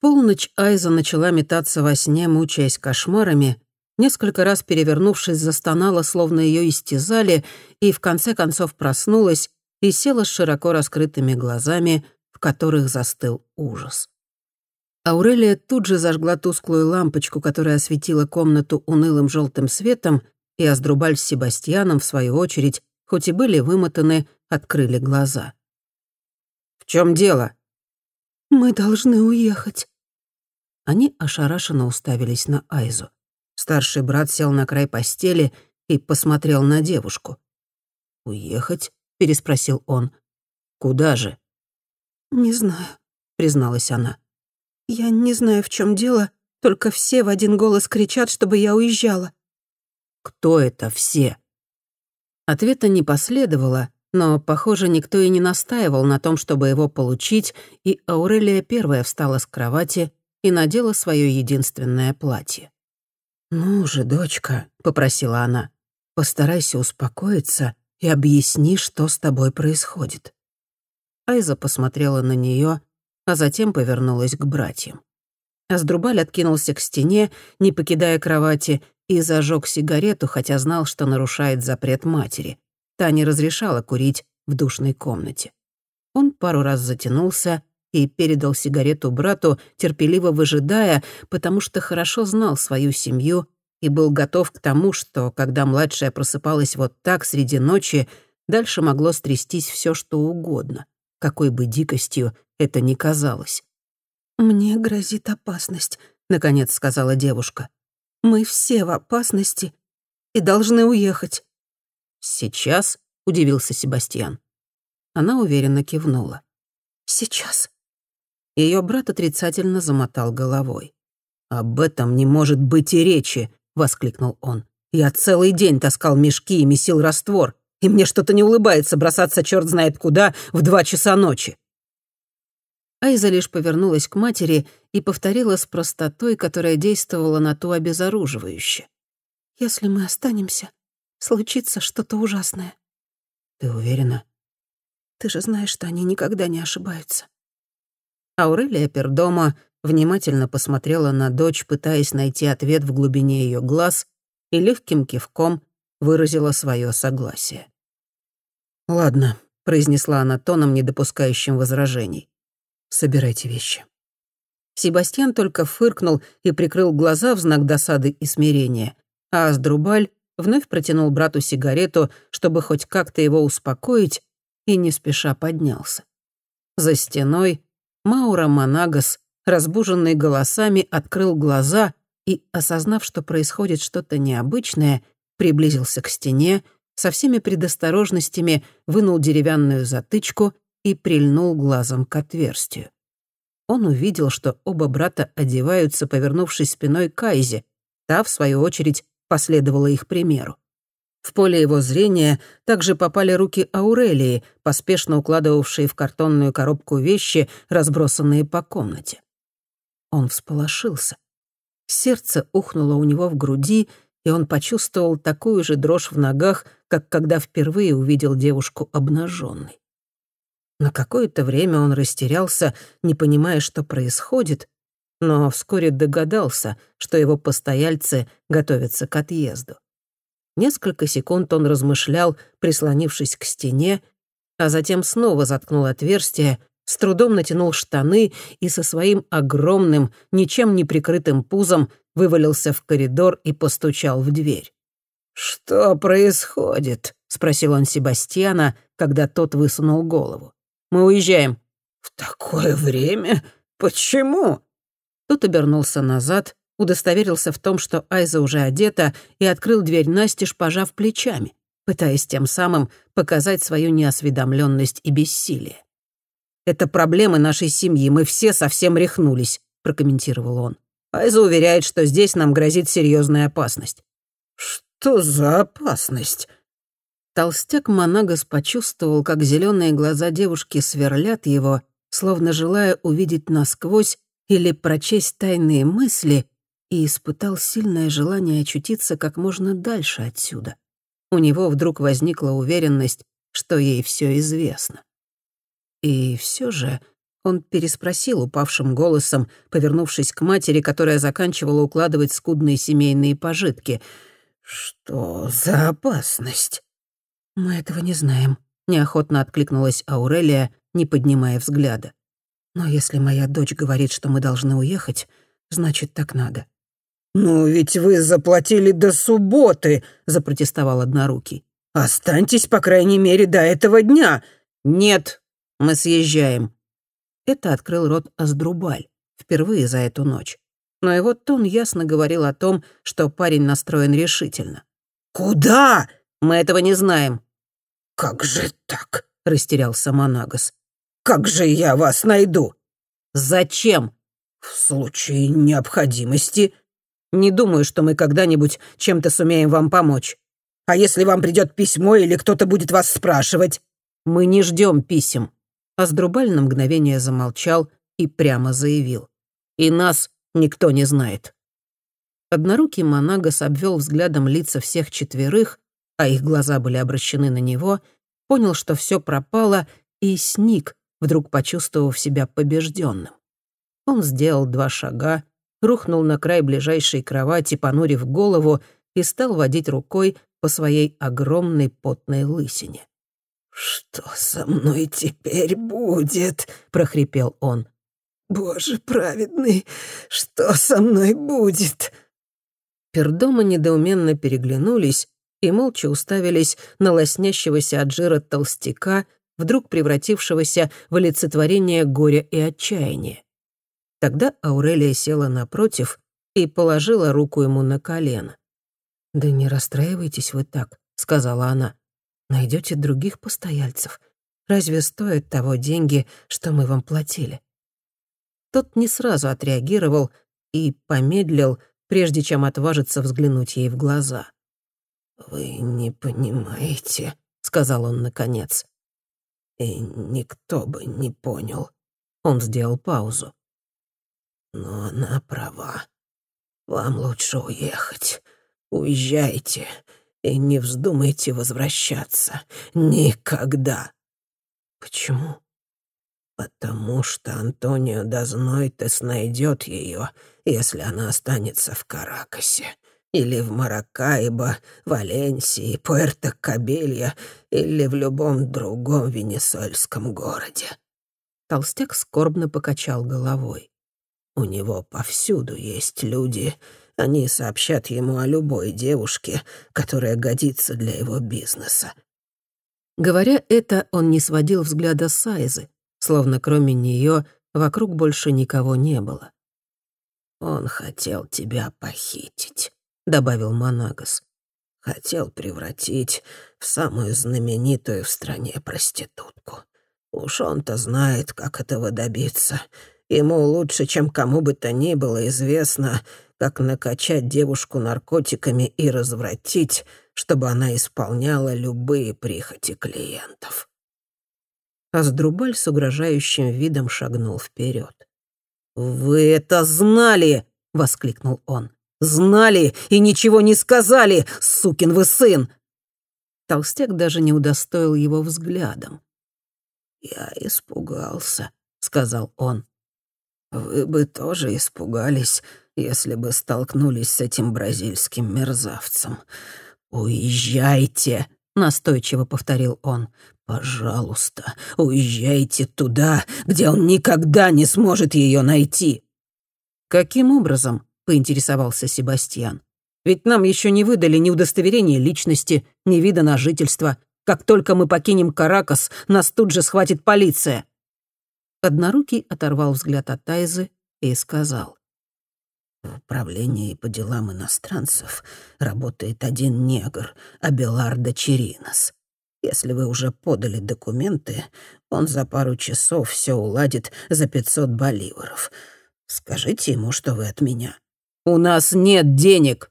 полночь Айза начала метаться во сне, мучаясь кошмарами, несколько раз перевернувшись, застонала, словно ее истязали, и в конце концов проснулась и села с широко раскрытыми глазами, в которых застыл ужас. Аурелия тут же зажгла тусклую лампочку, которая осветила комнату унылым желтым светом, и Аздрубаль с Себастьяном, в свою очередь, хоть и были вымотаны, открыли глаза. «В чем дело?» «Мы должны уехать». Они ошарашенно уставились на Айзу. Старший брат сел на край постели и посмотрел на девушку. «Уехать?» — переспросил он. «Куда же?» «Не знаю», — призналась она. «Я не знаю, в чем дело, только все в один голос кричат, чтобы я уезжала. Кто это все? Ответа не последовало, но, похоже, никто и не настаивал на том, чтобы его получить, и Аурелия первая встала с кровати и надела свое единственное платье. «Ну же, дочка», — попросила она, — «постарайся успокоиться и объясни, что с тобой происходит». Айза посмотрела на нее, а затем повернулась к братьям. Аздрубаль откинулся к стене, не покидая кровати, и зажег сигарету, хотя знал, что нарушает запрет матери. Та не разрешала курить в душной комнате. Он пару раз затянулся и передал сигарету брату, терпеливо выжидая, потому что хорошо знал свою семью и был готов к тому, что, когда младшая просыпалась вот так среди ночи, дальше могло стрястись все, что угодно, какой бы дикостью это ни казалось. «Мне грозит опасность», — наконец сказала девушка. Мы все в опасности и должны уехать». «Сейчас?» — удивился Себастьян. Она уверенно кивнула. «Сейчас». Ее брат отрицательно замотал головой. «Об этом не может быть и речи!» — воскликнул он. «Я целый день таскал мешки и месил раствор, и мне что-то не улыбается бросаться черт знает куда в два часа ночи. Айза лишь повернулась к матери и повторила с простотой, которая действовала на ту обезоруживающе. «Если мы останемся, случится что-то ужасное». «Ты уверена?» «Ты же знаешь, что они никогда не ошибаются». Аурелия Пердома внимательно посмотрела на дочь, пытаясь найти ответ в глубине ее глаз, и легким кивком выразила свое согласие. «Ладно», — произнесла она тоном, не допускающим возражений. Собирайте вещи». Себастьян только фыркнул и прикрыл глаза в знак досады и смирения, а Аздрубаль вновь протянул брату сигарету, чтобы хоть как-то его успокоить, и не спеша поднялся. За стеной Маура Манагас, разбуженный голосами, открыл глаза и, осознав, что происходит что-то необычное, приблизился к стене, со всеми предосторожностями вынул деревянную затычку и прильнул глазом к отверстию. Он увидел, что оба брата одеваются, повернувшись спиной к Айзе. Та, в свою очередь, последовала их примеру. В поле его зрения также попали руки Аурелии, поспешно укладывавшие в картонную коробку вещи, разбросанные по комнате. Он всполошился. Сердце ухнуло у него в груди, и он почувствовал такую же дрожь в ногах, как когда впервые увидел девушку обнаженной. На какое-то время он растерялся, не понимая, что происходит, но вскоре догадался, что его постояльцы готовятся к отъезду. Несколько секунд он размышлял, прислонившись к стене, а затем снова заткнул отверстие, с трудом натянул штаны и со своим огромным, ничем не прикрытым пузом вывалился в коридор и постучал в дверь. «Что происходит?» — спросил он Себастьяна, когда тот высунул голову. Мы уезжаем». «В такое время? Почему?» Тот обернулся назад, удостоверился в том, что Айза уже одета, и открыл дверь настежь, пожав плечами, пытаясь тем самым показать свою неосведомленность и бессилие. «Это проблемы нашей семьи, мы все совсем рехнулись», — прокомментировал он. Айза уверяет, что здесь нам грозит серьезная опасность. «Что за опасность?» Толстяк Монагас почувствовал, как зеленые глаза девушки сверлят его, словно желая увидеть насквозь или прочесть тайные мысли, и испытал сильное желание очутиться как можно дальше отсюда. У него вдруг возникла уверенность, что ей все известно. И все же Он переспросил упавшим голосом, повернувшись к матери, которая заканчивала укладывать скудные семейные пожитки. «Что за опасность?» «Мы этого не знаем», — неохотно откликнулась Аурелия, не поднимая взгляда. «Но если моя дочь говорит, что мы должны уехать, значит, так надо». «Ну ведь вы заплатили до субботы», — запротестовал Однорукий. «Останьтесь, по крайней мере, до этого дня». «Нет, мы съезжаем». Это открыл рот Аздрубаль, впервые за эту ночь. Но его тон ясно говорил о том, что парень настроен решительно. «Куда?» «Мы этого не знаем». «Как же так?» — растерялся Монагас. «Как же я вас найду?» «Зачем?» «В случае необходимости». «Не думаю, что мы когда-нибудь чем-то сумеем вам помочь. А если вам придет письмо или кто-то будет вас спрашивать?» «Мы не ждем писем». Аздрубаль на мгновение замолчал и прямо заявил. «И нас никто не знает». Однорукий Монагас обвел взглядом лица всех четверых, а их глаза были обращены на него, понял, что все пропало, и сник, вдруг почувствовав себя побежденным. Он сделал два шага, рухнул на край ближайшей кровати, понурив голову, и стал водить рукой по своей огромной потной лысине. «Что со мной теперь будет?» — прохрипел он. «Боже праведный, что со мной будет?» Пердома недоуменно переглянулись и молча уставились на лоснящегося от жира толстяка, вдруг превратившегося в олицетворение горя и отчаяния. Тогда Аурелия села напротив и положила руку ему на колено. «Да не расстраивайтесь вы так», — сказала она. Найдете других постояльцев. Разве стоят того деньги, что мы вам платили?» Тот не сразу отреагировал и помедлил, прежде чем отважиться взглянуть ей в глаза. «Вы не понимаете», — сказал он наконец. «И никто бы не понял». Он сделал паузу. «Но она права. Вам лучше уехать. Уезжайте и не вздумайте возвращаться. Никогда». «Почему?» «Потому что Антонио Дознойтес найдет ее, если она останется в Каракасе или в Маракайбо, Валенсии, Пуэрто-Кабелья или в любом другом венесуэльском городе». Толстяк скорбно покачал головой. «У него повсюду есть люди. Они сообщат ему о любой девушке, которая годится для его бизнеса». Говоря это, он не сводил взгляда с Айзы, словно кроме нее вокруг больше никого не было. «Он хотел тебя похитить», — добавил Монагас. «Хотел превратить в самую знаменитую в стране проститутку. Уж он-то знает, как этого добиться. Ему лучше, чем кому бы то ни было известно, как накачать девушку наркотиками и развратить, чтобы она исполняла любые прихоти клиентов». Аздрубаль с угрожающим видом шагнул вперед. «Вы это знали!» — воскликнул он. Знали и ничего не сказали, сукин вы сын!» Толстяк даже не удостоил его взглядом. «Я испугался», — сказал он. «Вы бы тоже испугались, если бы столкнулись с этим бразильским мерзавцем. Уезжайте!» — настойчиво повторил он. «Пожалуйста, уезжайте туда, где он никогда не сможет ее найти». «Каким образом?» поинтересовался Себастьян. «Ведь нам еще не выдали ни удостоверения личности, ни вида на жительство. Как только мы покинем Каракас, нас тут же схватит полиция». Однорукий оторвал взгляд от Тайзы и сказал. «В управлении по делам иностранцев работает один негр, Абелардо Черинос. Если вы уже подали документы, он за пару часов все уладит за пятьсот боливаров. Скажите ему, что вы от меня. «У нас нет денег».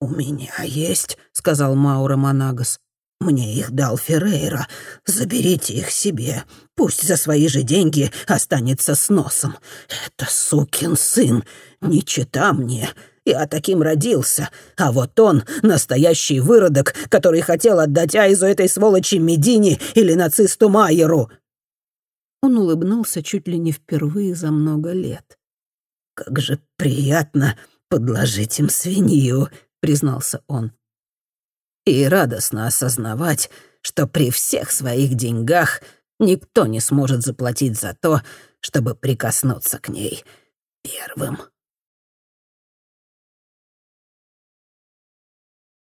«У меня есть», — сказал Маура Монагас. «Мне их дал Феррейра. Заберите их себе. Пусть за свои же деньги останется с носом. Это сукин сын. Не чита мне. Я таким родился. А вот он — настоящий выродок, который хотел отдать Айзу этой сволочи Медине или нацисту Майеру». Он улыбнулся чуть ли не впервые за много лет. «Как же приятно подложить им свинью», — признался он. «И радостно осознавать, что при всех своих деньгах никто не сможет заплатить за то, чтобы прикоснуться к ней первым».